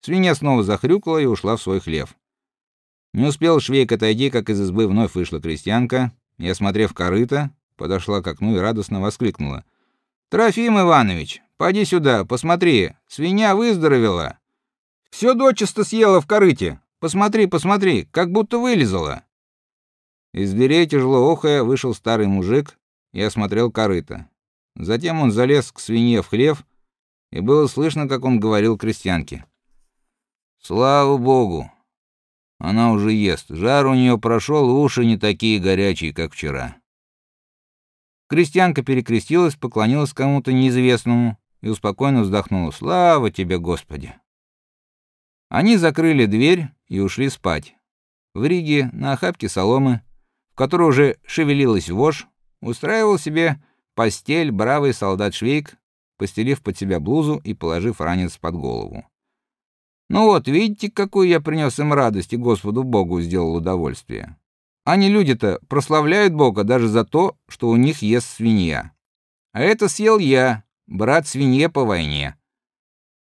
Свинья снова захрюкала и ушла в свой хлев. Не успел Швейк отойти, как из избы вновь вышла крестьянка и, осмотрев корыто, подошла к окну и радостно воскликнула: "Трофим Иванович, поди сюда, посмотри, свинья выздоровела. Все дочисто съела в корыте. Посмотри, посмотри, как будто вылезала". Из дверей тяжело охая вышел старый мужик и осмотрел корыто. Затем он залез к свинье в хлев, и было слышно, как он говорил крестьянке: "Слава богу, она уже ест. Жар у нее прошел, уши не такие горячие, как вчера". Крестьянка перекрестилась, поклонилась кому-то неизвестному и успокоенно вздохнула: "Слава тебе, Господи". Они закрыли дверь и ушли спать. В Риге на охапке соломы который уже шевелилась вошь, устраивал себе постель бравый солдат Швейк, постелив под себя блузу и положив ранец под голову. Ну вот, видите, какую я принес им радость и Господу Богу сделал удовольствие. Они люди-то прославляют Бога даже за то, что у них ест свинья. А это съел я, брат свинье по войне.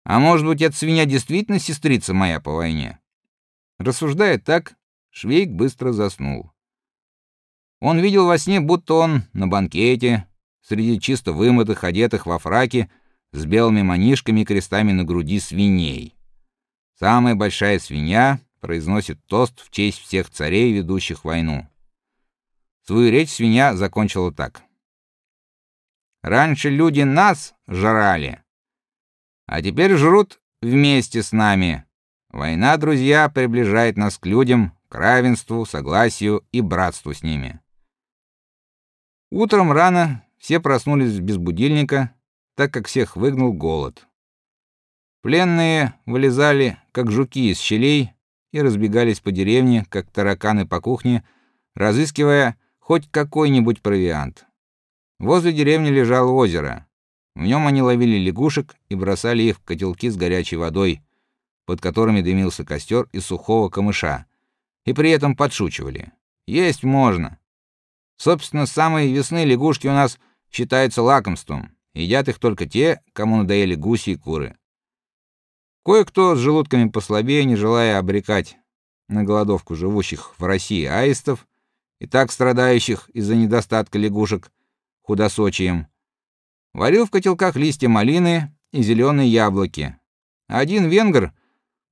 А может быть, эта свинья действительно сестрица моя по войне? Рассуждая так, Швейк быстро заснул. Он видел во сне, будто он на банкете, среди чисто вымытых, одетых во фраки, с белыми манишками и крестами на груди свиней. Самая большая свинья произносит тост в честь всех царей, ведущих войну. Свою речь свинья закончила так: Раньше люди нас жрали, а теперь жрут вместе с нами. Война, друзья, приближает нас к людям, к равенству, согласию и братству с ними. Утром рано все проснулись без будильника, так как всех выгнал голод. Пленные вылезали, как жуки из щелей, и разбегались по деревне, как тараканы по кухне, разыскивая хоть какой-нибудь провиант. Возле деревни лежало озеро. В нем они ловили лягушек и бросали их в котелки с горячей водой, под которыми дымился костер из сухого камыша, и при этом подшучивали: "Есть можно". Собственно, самые весны лягушки у нас считаются лакомством. Едят их только те, кому надоели гуси и куры. Кое-кто с желудками послабее, не желая обрекать на голодовку живущих в России аистов и так страдающих из-за недостатка лягушек худосочием, варил в котелках листья малины и зеленые яблоки. Один венгр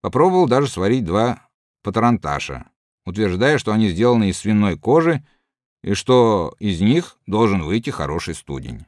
попробовал даже сварить два патронташа, утверждая, что они сделаны из свиной кожи и что из них должен выйти хороший студень.